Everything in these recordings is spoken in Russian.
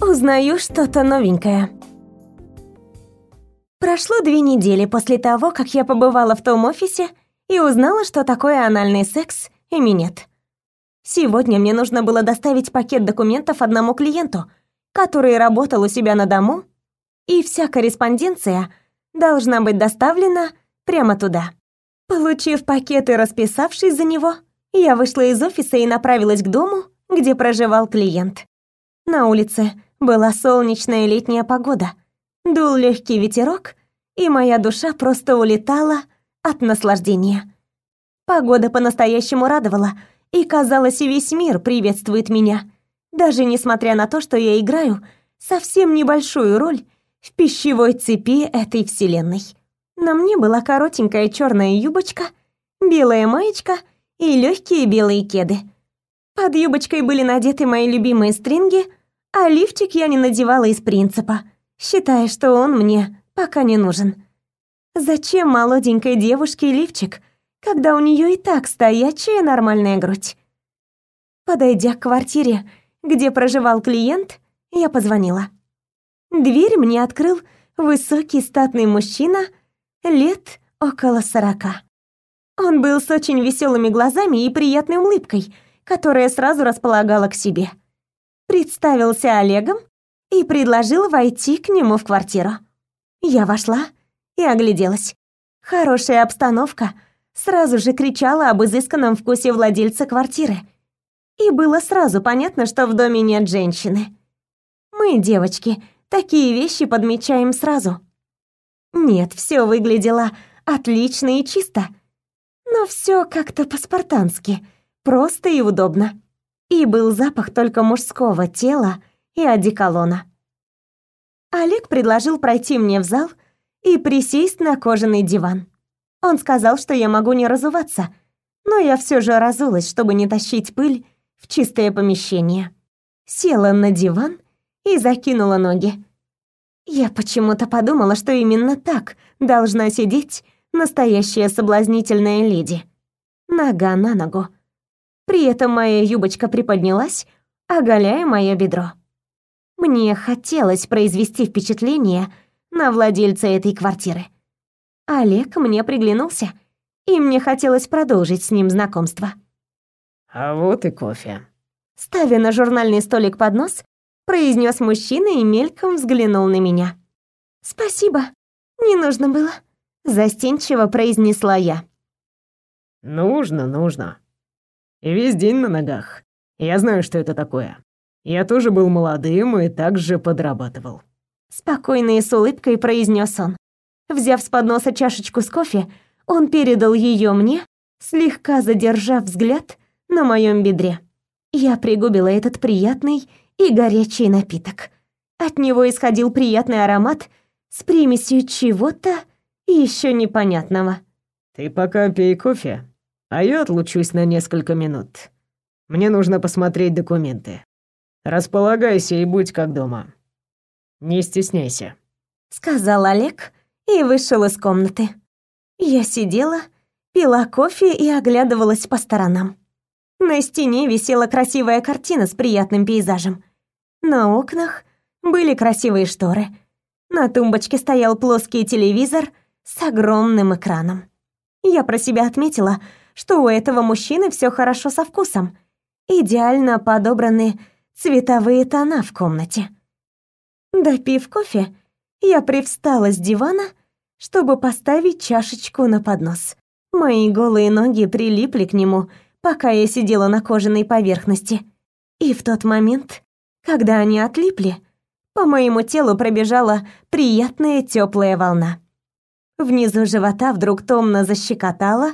Узнаю что-то новенькое. Прошло две недели после того, как я побывала в том офисе и узнала, что такое анальный секс и минет. Сегодня мне нужно было доставить пакет документов одному клиенту, который работал у себя на дому, и вся корреспонденция должна быть доставлена прямо туда. Получив пакет и расписавшись за него, я вышла из офиса и направилась к дому, где проживал клиент. На улице была солнечная летняя погода, дул легкий ветерок, и моя душа просто улетала от наслаждения. Погода по-настоящему радовала, и казалось, весь мир приветствует меня, даже несмотря на то, что я играю совсем небольшую роль в пищевой цепи этой вселенной. На мне была коротенькая черная юбочка, белая маечка и легкие белые кеды. Под юбочкой были надеты мои любимые стринги, а лифчик я не надевала из принципа, считая, что он мне пока не нужен. Зачем молоденькой девушке лифчик, когда у нее и так стоячая нормальная грудь? Подойдя к квартире, где проживал клиент, я позвонила. Дверь мне открыл высокий статный мужчина лет около сорока. Он был с очень веселыми глазами и приятной улыбкой, которая сразу располагала к себе. Представился Олегом и предложил войти к нему в квартиру. Я вошла и огляделась. Хорошая обстановка сразу же кричала об изысканном вкусе владельца квартиры. И было сразу понятно, что в доме нет женщины. Мы, девочки, Такие вещи подмечаем сразу. Нет, все выглядело отлично и чисто. Но все как-то по-спартански, просто и удобно. И был запах только мужского тела и одеколона. Олег предложил пройти мне в зал и присесть на кожаный диван. Он сказал, что я могу не разуваться, но я все же разулась, чтобы не тащить пыль в чистое помещение. Села на диван и закинула ноги. Я почему-то подумала, что именно так должна сидеть настоящая соблазнительная леди. Нога на ногу. При этом моя юбочка приподнялась, оголяя мое бедро. Мне хотелось произвести впечатление на владельца этой квартиры. Олег мне приглянулся, и мне хотелось продолжить с ним знакомство. «А вот и кофе». Ставя на журнальный столик поднос, произнес мужчина и мельком взглянул на меня. «Спасибо, не нужно было», — застенчиво произнесла я. «Нужно, нужно. И весь день на ногах. Я знаю, что это такое. Я тоже был молодым и также подрабатывал». Спокойно и с улыбкой произнес он. Взяв с подноса чашечку с кофе, он передал ее мне, слегка задержав взгляд на моем бедре. Я пригубила этот приятный и горячий напиток. От него исходил приятный аромат с примесью чего-то еще непонятного. «Ты пока пей кофе, а я отлучусь на несколько минут. Мне нужно посмотреть документы. Располагайся и будь как дома. Не стесняйся», — сказал Олег и вышел из комнаты. Я сидела, пила кофе и оглядывалась по сторонам. На стене висела красивая картина с приятным пейзажем. На окнах были красивые шторы. На тумбочке стоял плоский телевизор с огромным экраном. Я про себя отметила, что у этого мужчины все хорошо со вкусом. Идеально подобраны цветовые тона в комнате. Допив кофе, я привстала с дивана, чтобы поставить чашечку на поднос. Мои голые ноги прилипли к нему — пока я сидела на кожаной поверхности. И в тот момент, когда они отлипли, по моему телу пробежала приятная теплая волна. Внизу живота вдруг томно защекотало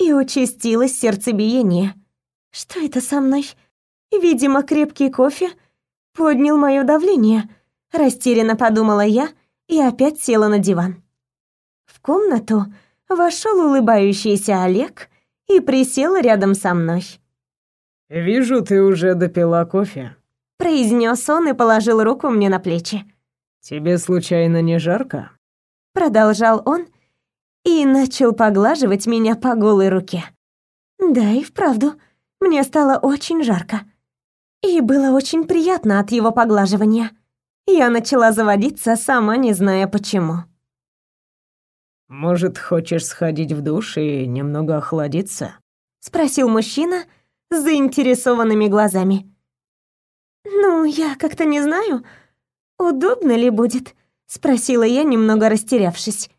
и участилось сердцебиение. Что это со мной? Видимо, крепкий кофе поднял мое давление. Растерянно подумала я и опять села на диван. В комнату вошел улыбающийся Олег и присел рядом со мной. «Вижу, ты уже допила кофе», — произнес он и положил руку мне на плечи. «Тебе случайно не жарко?» Продолжал он и начал поглаживать меня по голой руке. Да и вправду, мне стало очень жарко. И было очень приятно от его поглаживания. Я начала заводиться, сама не зная почему. «Может, хочешь сходить в душ и немного охладиться?» — спросил мужчина с заинтересованными глазами. «Ну, я как-то не знаю, удобно ли будет?» — спросила я, немного растерявшись.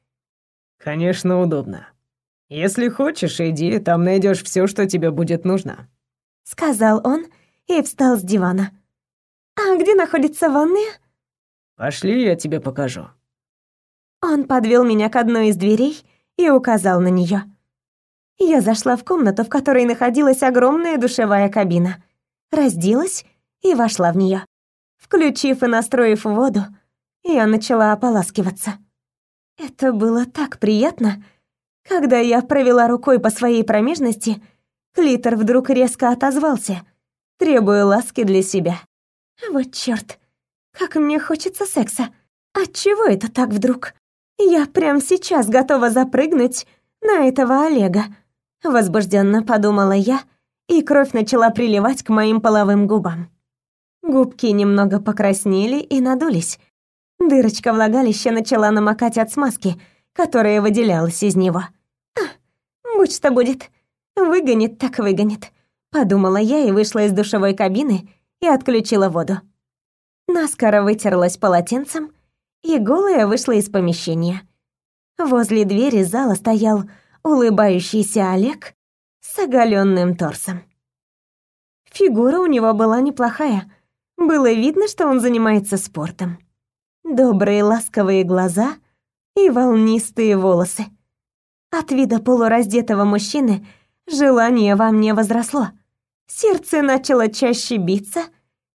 «Конечно, удобно. Если хочешь, иди, там найдешь все, что тебе будет нужно», — сказал он и встал с дивана. «А где находится ванная?» «Пошли, я тебе покажу». Он подвел меня к одной из дверей и указал на нее. Я зашла в комнату, в которой находилась огромная душевая кабина, разделась и вошла в нее. Включив и настроив воду, я начала ополаскиваться. Это было так приятно. Когда я провела рукой по своей промежности, клитор вдруг резко отозвался, требуя ласки для себя. Вот чёрт, как мне хочется секса. Отчего это так вдруг? Я прямо сейчас готова запрыгнуть на этого Олега. Возбужденно подумала я, и кровь начала приливать к моим половым губам. Губки немного покраснели и надулись. Дырочка влагалища начала намокать от смазки, которая выделялась из него. «А, будь что будет. Выгонит так выгонит», — подумала я и вышла из душевой кабины и отключила воду. Наскоро вытерлась полотенцем и голая вышла из помещения. Возле двери зала стоял улыбающийся Олег с оголенным торсом. Фигура у него была неплохая. Было видно, что он занимается спортом. Добрые ласковые глаза и волнистые волосы. От вида полураздетого мужчины желание во мне возросло. Сердце начало чаще биться,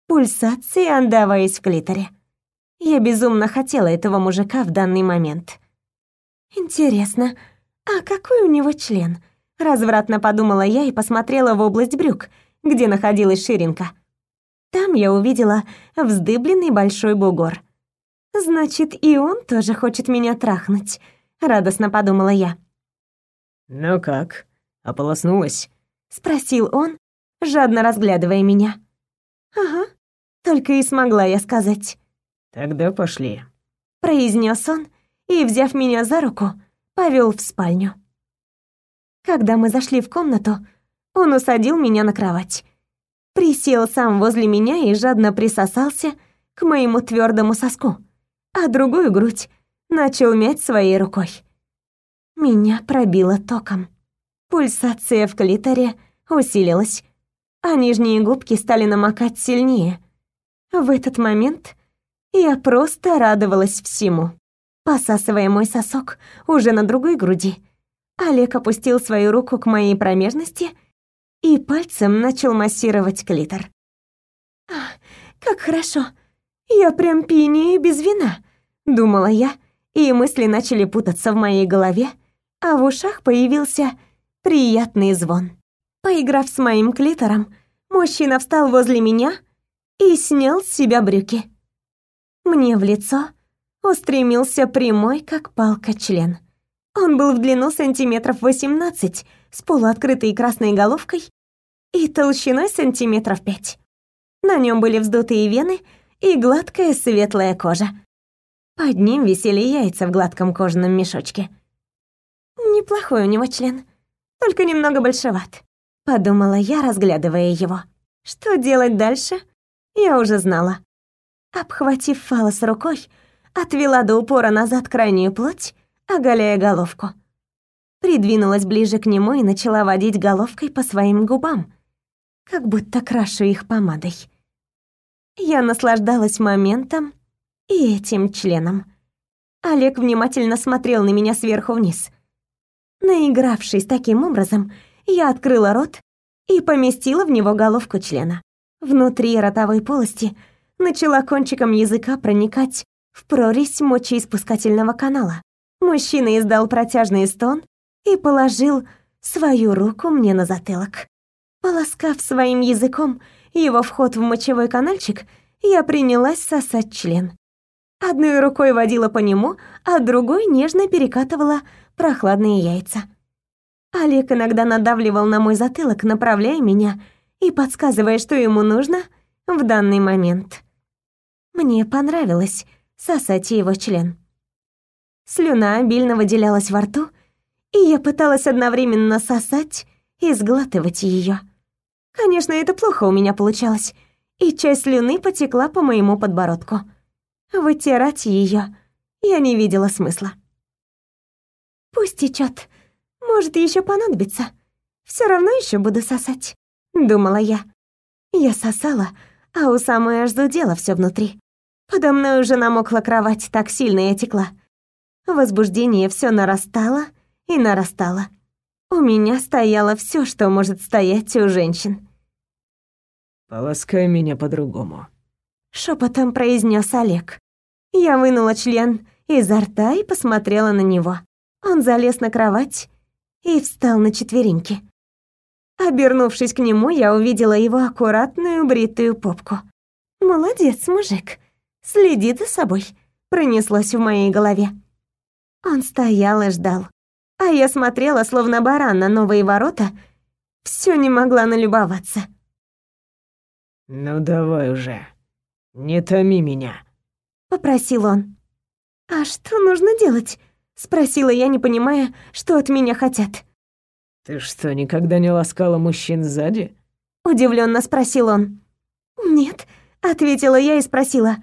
пульсации отдаваясь в клиторе. Я безумно хотела этого мужика в данный момент. Интересно, а какой у него член? Развратно подумала я и посмотрела в область брюк, где находилась ширинка. Там я увидела вздыбленный большой бугор. Значит, и он тоже хочет меня трахнуть, радостно подумала я. Ну как, ополоснулась? спросил он, жадно разглядывая меня. Ага, только и смогла я сказать. «Тогда пошли», — произнес он и, взяв меня за руку, повел в спальню. Когда мы зашли в комнату, он усадил меня на кровать. Присел сам возле меня и жадно присосался к моему твердому соску, а другую грудь начал мять своей рукой. Меня пробило током. Пульсация в клиторе усилилась, а нижние губки стали намокать сильнее. В этот момент я просто радовалась всему. Посасывая мой сосок уже на другой груди, Олег опустил свою руку к моей промежности и пальцем начал массировать клитор. «Ах, как хорошо! Я прям пьянею без вина!» — думала я, и мысли начали путаться в моей голове, а в ушах появился приятный звон. Поиграв с моим клитором, мужчина встал возле меня и снял с себя брюки. Мне в лицо устремился прямой, как палка, член. Он был в длину сантиметров 18, с полуоткрытой красной головкой и толщиной сантиметров 5. На нем были вздутые вены и гладкая светлая кожа. Под ним висели яйца в гладком кожаном мешочке. Неплохой у него член, только немного большеват, подумала я, разглядывая его. Что делать дальше, я уже знала. Обхватив фалос рукой, отвела до упора назад крайнюю плоть, оголяя головку. Придвинулась ближе к нему и начала водить головкой по своим губам, как будто крашу их помадой. Я наслаждалась моментом и этим членом. Олег внимательно смотрел на меня сверху вниз. Наигравшись таким образом, я открыла рот и поместила в него головку члена. Внутри ротовой полости — начала кончиком языка проникать в прорезь мочеиспускательного канала. Мужчина издал протяжный стон и положил свою руку мне на затылок. Полоскав своим языком его вход в мочевой канальчик, я принялась сосать член. Одной рукой водила по нему, а другой нежно перекатывала прохладные яйца. Олег иногда надавливал на мой затылок, направляя меня и подсказывая, что ему нужно, в данный момент. Мне понравилось сосать его член. Слюна обильно выделялась во рту, и я пыталась одновременно сосать и сглатывать ее. Конечно, это плохо у меня получалось, и часть слюны потекла по моему подбородку. Вытирать ее я не видела смысла. Пусть течет, может, еще понадобится. Все равно еще буду сосать, думала я. Я сосала, а у самой аж зудело все внутри. Подо мной уже намокла кровать, так сильно я текла. Возбуждение все нарастало и нарастало. У меня стояло все, что может стоять у женщин. «Полоскай меня по-другому», — шепотом произнес Олег. Я вынула член изо рта и посмотрела на него. Он залез на кровать и встал на четвереньки. Обернувшись к нему, я увидела его аккуратную бритую попку. «Молодец, мужик, следит за собой», — пронеслось в моей голове. Он стоял и ждал, а я смотрела, словно баран на новые ворота, все не могла налюбоваться. «Ну давай уже, не томи меня», — попросил он. «А что нужно делать?» — спросила я, не понимая, что от меня хотят. «Ты что, никогда не ласкала мужчин сзади?» — удивленно спросил он. «Нет», — ответила я и спросила.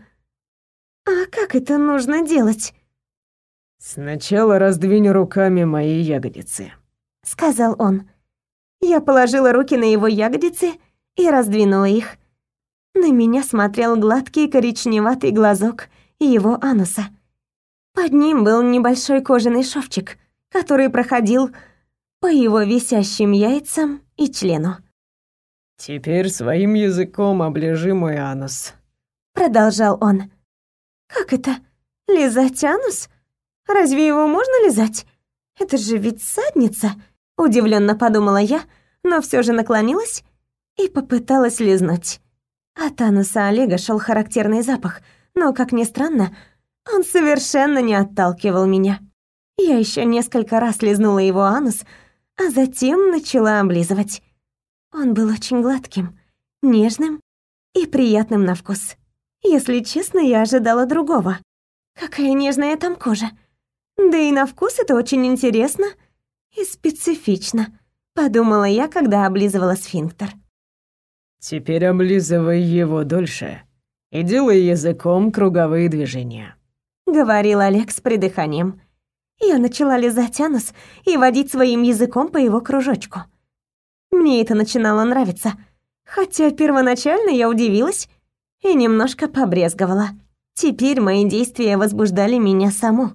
«А как это нужно делать?» «Сначала раздвинь руками мои ягодицы», — сказал он. Я положила руки на его ягодицы и раздвинула их. На меня смотрел гладкий коричневатый глазок его ануса. Под ним был небольшой кожаный шовчик, который проходил по его висящим яйцам и члену. «Теперь своим языком оближи мой анус», — продолжал он. «Как это? Лизать анус? Разве его можно лизать? Это же ведь садница!» Удивленно подумала я, но все же наклонилась и попыталась лизнуть. От ануса Олега шел характерный запах, но, как ни странно, он совершенно не отталкивал меня. Я еще несколько раз лизнула его анус, а затем начала облизывать. Он был очень гладким, нежным и приятным на вкус. Если честно, я ожидала другого. Какая нежная там кожа. Да и на вкус это очень интересно и специфично, подумала я, когда облизывала сфинктер. Теперь облизывай его дольше и делай языком круговые движения», — говорил Олег с придыханием. Я начала лизать анус и водить своим языком по его кружочку. Мне это начинало нравиться, хотя первоначально я удивилась и немножко побрезговала. Теперь мои действия возбуждали меня саму.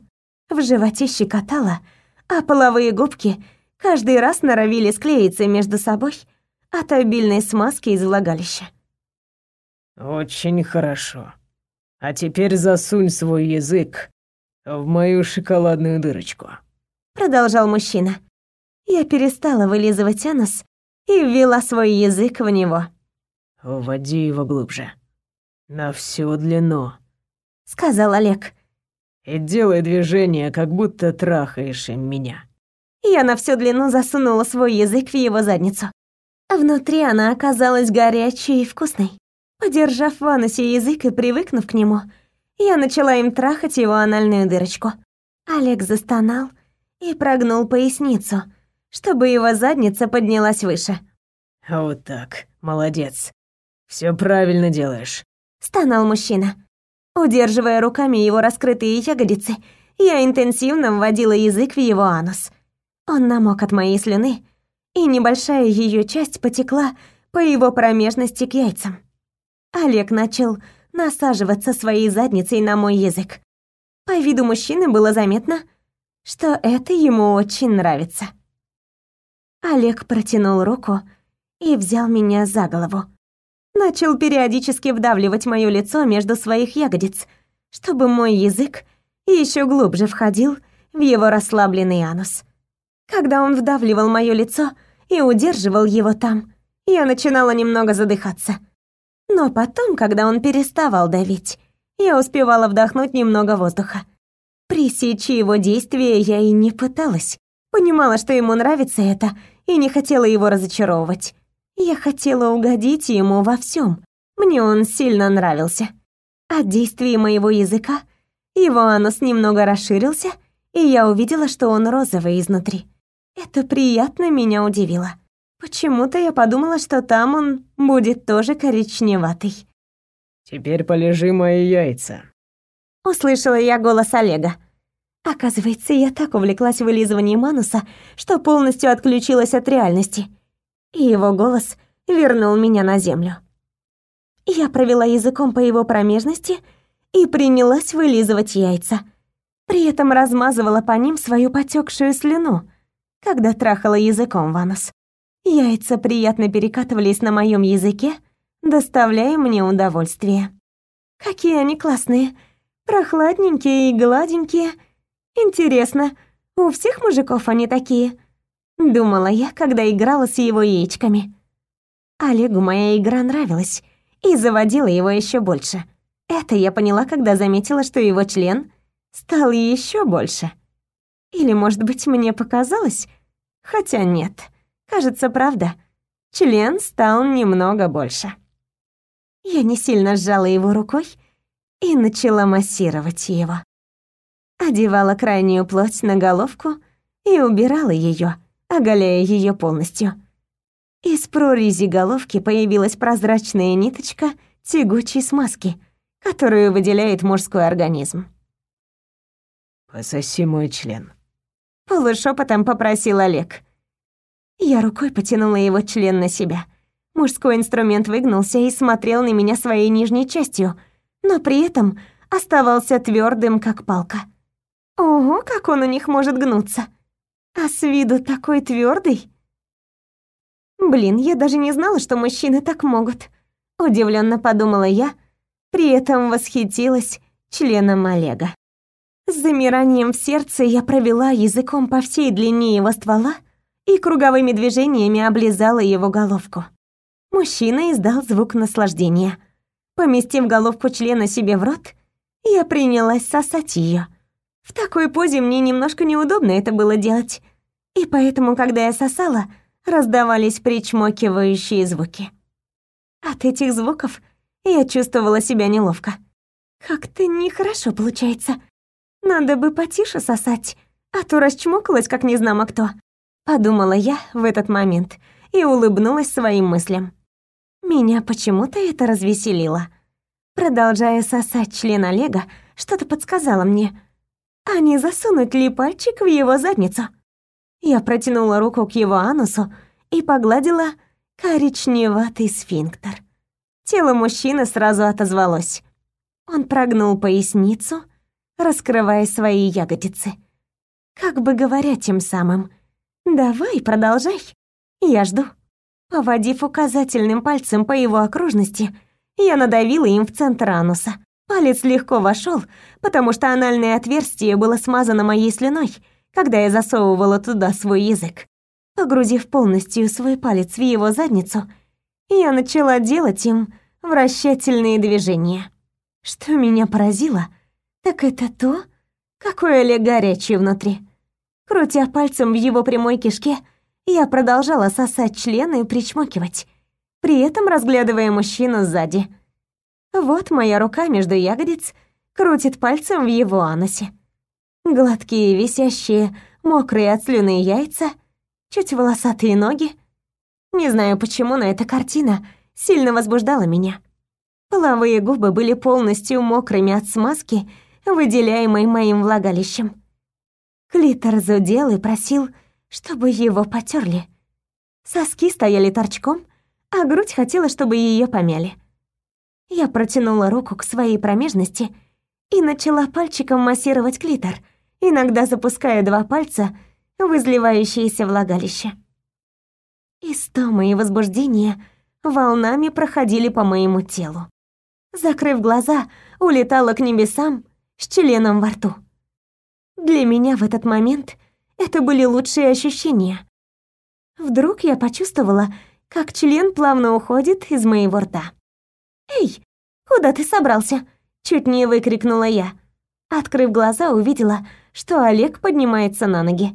В животе щекотало, а половые губки каждый раз норовили склеиться между собой — от обильной смазки из влагалища. «Очень хорошо. А теперь засунь свой язык в мою шоколадную дырочку», — продолжал мужчина. Я перестала вылизывать анус и ввела свой язык в него. «Вводи его глубже. На всю длину», — сказал Олег. «И делай движение, как будто трахаешь им меня». Я на всю длину засунула свой язык в его задницу. Внутри она оказалась горячей и вкусной. Подержав в анусе язык и привыкнув к нему, я начала им трахать его анальную дырочку. Олег застонал и прогнул поясницу, чтобы его задница поднялась выше. «Вот так, молодец. Все правильно делаешь», — стонал мужчина. Удерживая руками его раскрытые ягодицы, я интенсивно вводила язык в его анус. Он намок от моей слюны, и небольшая ее часть потекла по его промежности к яйцам. Олег начал насаживаться своей задницей на мой язык. По виду мужчины было заметно, что это ему очень нравится. Олег протянул руку и взял меня за голову. Начал периодически вдавливать моё лицо между своих ягодиц, чтобы мой язык еще глубже входил в его расслабленный анус. Когда он вдавливал моё лицо, и удерживал его там, я начинала немного задыхаться. Но потом, когда он переставал давить, я успевала вдохнуть немного воздуха. Пресечь его действия я и не пыталась. Понимала, что ему нравится это, и не хотела его разочаровывать. Я хотела угодить ему во всем, Мне он сильно нравился. От действия моего языка его анус немного расширился, и я увидела, что он розовый изнутри. Это приятно меня удивило. Почему-то я подумала, что там он будет тоже коричневатый. «Теперь полежи мои яйца», — услышала я голос Олега. Оказывается, я так увлеклась вылизыванием ануса, что полностью отключилась от реальности. И его голос вернул меня на землю. Я провела языком по его промежности и принялась вылизывать яйца. При этом размазывала по ним свою потекшую слюну, когда трахала языком в анус. Яйца приятно перекатывались на моем языке, доставляя мне удовольствие. Какие они классные, прохладненькие и гладенькие. Интересно, у всех мужиков они такие? Думала я, когда играла с его яичками. Олегу моя игра нравилась и заводила его еще больше. Это я поняла, когда заметила, что его член стал еще больше. Или, может быть, мне показалось? Хотя нет. Кажется, правда. Член стал немного больше. Я не сильно сжала его рукой и начала массировать его. Одевала крайнюю плоть на головку и убирала ее, оголяя ее полностью. Из прорези головки появилась прозрачная ниточка тягучей смазки, которую выделяет мужской организм. «Пососи мой член», — полушепотом попросил Олег. Я рукой потянула его член на себя. Мужской инструмент выгнулся и смотрел на меня своей нижней частью, но при этом оставался твердым, как палка. Ого, как он у них может гнуться! А с виду такой твердый. Блин, я даже не знала, что мужчины так могут. Удивленно подумала я, при этом восхитилась членом Олега. С замиранием в сердце я провела языком по всей длине его ствола и круговыми движениями облизала его головку. Мужчина издал звук наслаждения. Поместив головку члена себе в рот, я принялась сосать ее. В такой позе мне немножко неудобно это было делать, и поэтому, когда я сосала, раздавались причмокивающие звуки. От этих звуков я чувствовала себя неловко. Как-то нехорошо получается. Надо бы потише сосать, а то расчмокалась, как незнамо кто. Подумала я в этот момент и улыбнулась своим мыслям. Меня почему-то это развеселило. Продолжая сосать член Олега, что-то подсказало мне. А не засунуть ли пальчик в его задницу? Я протянула руку к его анусу и погладила коричневатый сфинктер. Тело мужчины сразу отозвалось. Он прогнул поясницу, раскрывая свои ягодицы. Как бы говоря тем самым «Давай, продолжай. Я жду». Поводив указательным пальцем по его окружности, я надавила им в центр ануса. Палец легко вошел, потому что анальное отверстие было смазано моей слюной, когда я засовывала туда свой язык. Погрузив полностью свой палец в его задницу, я начала делать им вращательные движения. Что меня поразило, так это то, какой Олег горячий внутри. Крутя пальцем в его прямой кишке, я продолжала сосать члены и причмокивать, при этом разглядывая мужчину сзади. Вот моя рука между ягодиц крутит пальцем в его анусе. Гладкие, висящие, мокрые от слюны яйца, чуть волосатые ноги. Не знаю почему, но эта картина сильно возбуждала меня. Половые губы были полностью мокрыми от смазки, выделяемой моим влагалищем. Клитор зудел и просил, чтобы его потерли. Соски стояли торчком, а грудь хотела, чтобы ее помяли. Я протянула руку к своей промежности и начала пальчиком массировать клитор, иногда запуская два пальца в изливающееся влагалище. Истома и возбуждение волнами проходили по моему телу. Закрыв глаза, улетала к небесам с членом во рту. Для меня в этот момент это были лучшие ощущения. Вдруг я почувствовала, как член плавно уходит из моего рта. «Эй, куда ты собрался?» — чуть не выкрикнула я. Открыв глаза, увидела, что Олег поднимается на ноги.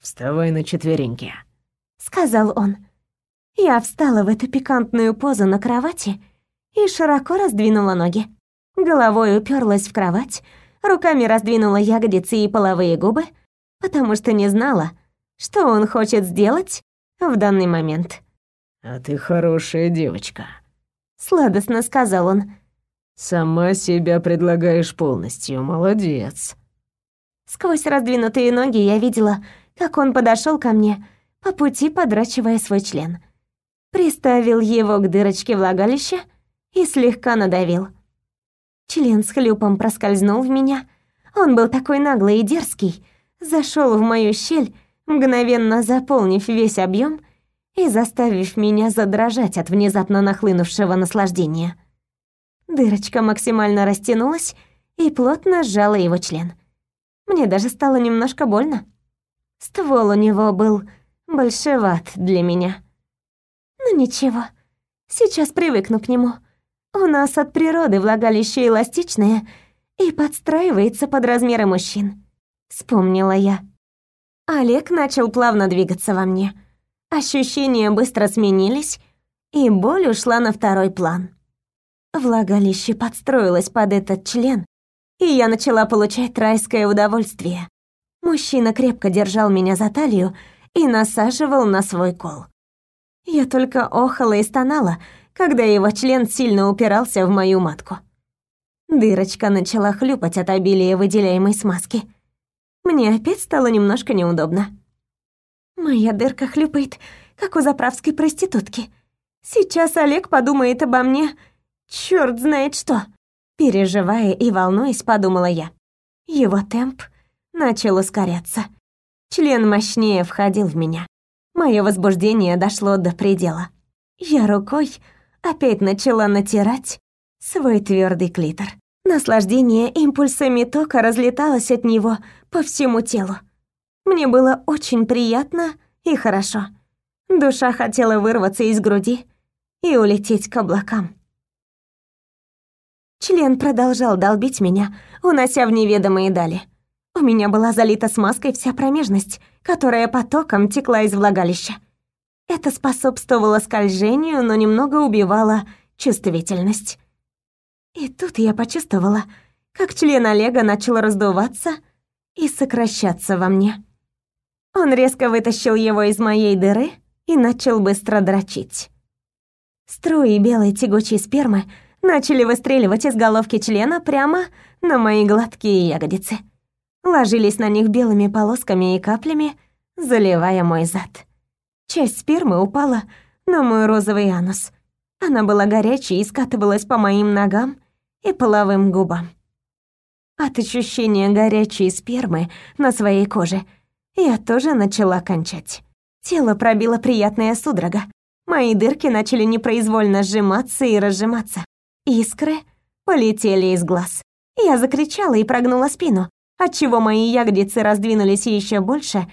«Вставай на четвереньки», — сказал он. Я встала в эту пикантную позу на кровати и широко раздвинула ноги. Головой уперлась в кровать, руками раздвинула ягодицы и половые губы, потому что не знала, что он хочет сделать в данный момент. «А ты хорошая девочка», — сладостно сказал он. «Сама себя предлагаешь полностью, молодец». Сквозь раздвинутые ноги я видела, как он подошел ко мне, по пути подрачивая свой член. Приставил его к дырочке влагалища и слегка надавил. Член с хлюпом проскользнул в меня. Он был такой наглый и дерзкий, зашел в мою щель, мгновенно заполнив весь объем и заставив меня задрожать от внезапно нахлынувшего наслаждения. Дырочка максимально растянулась и плотно сжала его член. Мне даже стало немножко больно. Ствол у него был большеват для меня. Но ну, ничего, сейчас привыкну к нему. У нас от природы влагалище эластичное и подстраивается под размеры мужчин. Вспомнила я. Олег начал плавно двигаться во мне. Ощущения быстро сменились, и боль ушла на второй план. Влагалище подстроилось под этот член, и я начала получать райское удовольствие. Мужчина крепко держал меня за талию и насаживал на свой кол. Я только охала и стонала, когда его член сильно упирался в мою матку. Дырочка начала хлюпать от обилия выделяемой смазки — мне опять стало немножко неудобно. Моя дырка хлюпает, как у заправской проститутки. Сейчас Олег подумает обо мне, черт знает что. Переживая и волнуясь, подумала я. Его темп начал ускоряться. Член мощнее входил в меня. Мое возбуждение дошло до предела. Я рукой опять начала натирать свой твердый клитор. Наслаждение импульсами тока разлеталось от него по всему телу. Мне было очень приятно и хорошо. Душа хотела вырваться из груди и улететь к облакам. Член продолжал долбить меня, унося в неведомые дали. У меня была залита смазкой вся промежность, которая потоком текла из влагалища. Это способствовало скольжению, но немного убивало чувствительность. И тут я почувствовала, как член Олега начал раздуваться и сокращаться во мне. Он резко вытащил его из моей дыры и начал быстро дрочить. Струи белой тягучей спермы начали выстреливать из головки члена прямо на мои гладкие ягодицы. Ложились на них белыми полосками и каплями, заливая мой зад. Часть спермы упала на мой розовый анус. Она была горячей и скатывалась по моим ногам и половым губам. От ощущения горячей спермы на своей коже я тоже начала кончать. Тело пробило приятная судорога. Мои дырки начали непроизвольно сжиматься и разжиматься. Искры полетели из глаз. Я закричала и прогнула спину, отчего мои ягодицы раздвинулись еще больше,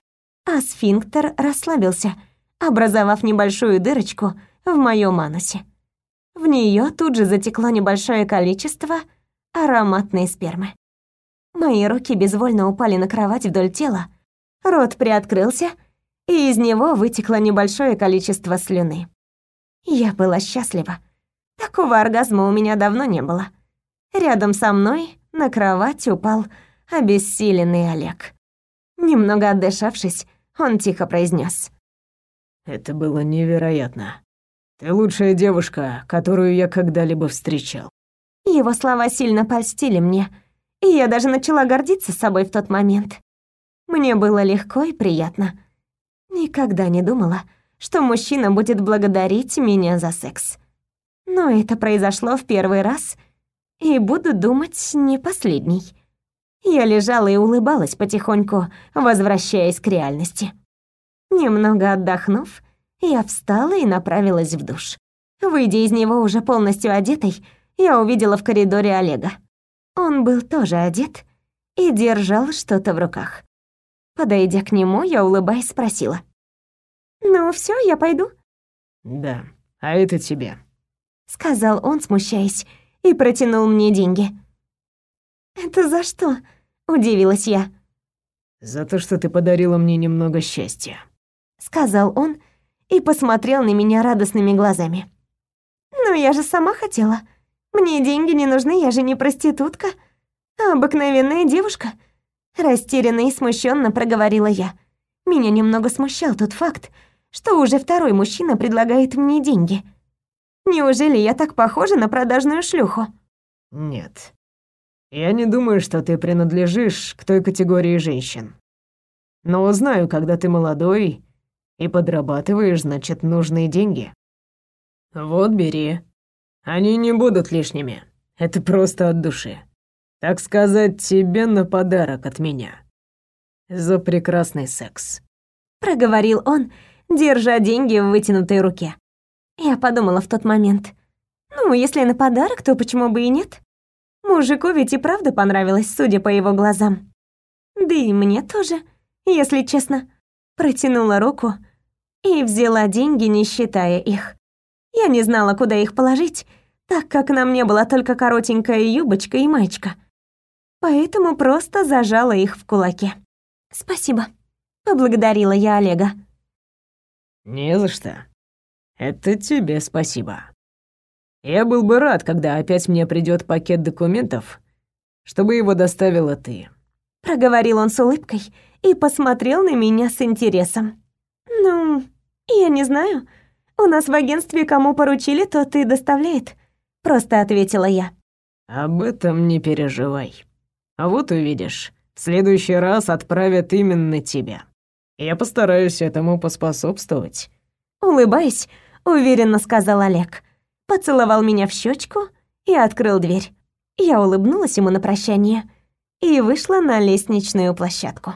а сфинктер расслабился, образовав небольшую дырочку в моем анусе. В нее тут же затекло небольшое количество ароматной спермы. Мои руки безвольно упали на кровать вдоль тела, рот приоткрылся, и из него вытекло небольшое количество слюны. Я была счастлива. Такого оргазма у меня давно не было. Рядом со мной на кровать упал обессиленный Олег. Немного отдышавшись, он тихо произнес: «Это было невероятно. Ты лучшая девушка, которую я когда-либо встречал». Его слова сильно польстили мне — и я даже начала гордиться собой в тот момент. Мне было легко и приятно. Никогда не думала, что мужчина будет благодарить меня за секс. Но это произошло в первый раз, и буду думать, не последний. Я лежала и улыбалась потихоньку, возвращаясь к реальности. Немного отдохнув, я встала и направилась в душ. Выйдя из него уже полностью одетой, я увидела в коридоре Олега. Он был тоже одет и держал что-то в руках. Подойдя к нему, я, улыбаясь, спросила. «Ну все, я пойду?» «Да, а это тебе», — сказал он, смущаясь, и протянул мне деньги. «Это за что?» — удивилась я. «За то, что ты подарила мне немного счастья», — сказал он и посмотрел на меня радостными глазами. «Ну, я же сама хотела. Мне деньги не нужны, я же не проститутка, а обыкновенная девушка». Растерянно и смущенно проговорила я. Меня немного смущал тот факт, что уже второй мужчина предлагает мне деньги. Неужели я так похожа на продажную шлюху? Нет. Я не думаю, что ты принадлежишь к той категории женщин. Но знаю, когда ты молодой и подрабатываешь, значит, нужные деньги. Вот бери. Они не будут лишними. Это просто от души. Так сказать, тебе на подарок от меня. За прекрасный секс. Проговорил он, держа деньги в вытянутой руке. Я подумала в тот момент. Ну, если на подарок, то почему бы и нет? Мужику ведь и правда понравилось, судя по его глазам. Да и мне тоже, если честно. Протянула руку и взяла деньги, не считая их. Я не знала, куда их положить, так как на мне была только коротенькая юбочка и маечка. Поэтому просто зажала их в кулаке. «Спасибо», — поблагодарила я Олега. «Не за что. Это тебе спасибо. Я был бы рад, когда опять мне придет пакет документов, чтобы его доставила ты». Проговорил он с улыбкой и посмотрел на меня с интересом. «Ну, я не знаю. У нас в агентстве кому поручили, то ты доставляет», — просто ответила я. «Об этом не переживай. А вот увидишь, в следующий раз отправят именно тебя. Я постараюсь этому поспособствовать». Улыбаясь, уверенно сказал Олег. Поцеловал меня в щечку и открыл дверь. Я улыбнулась ему на прощание и вышла на лестничную площадку.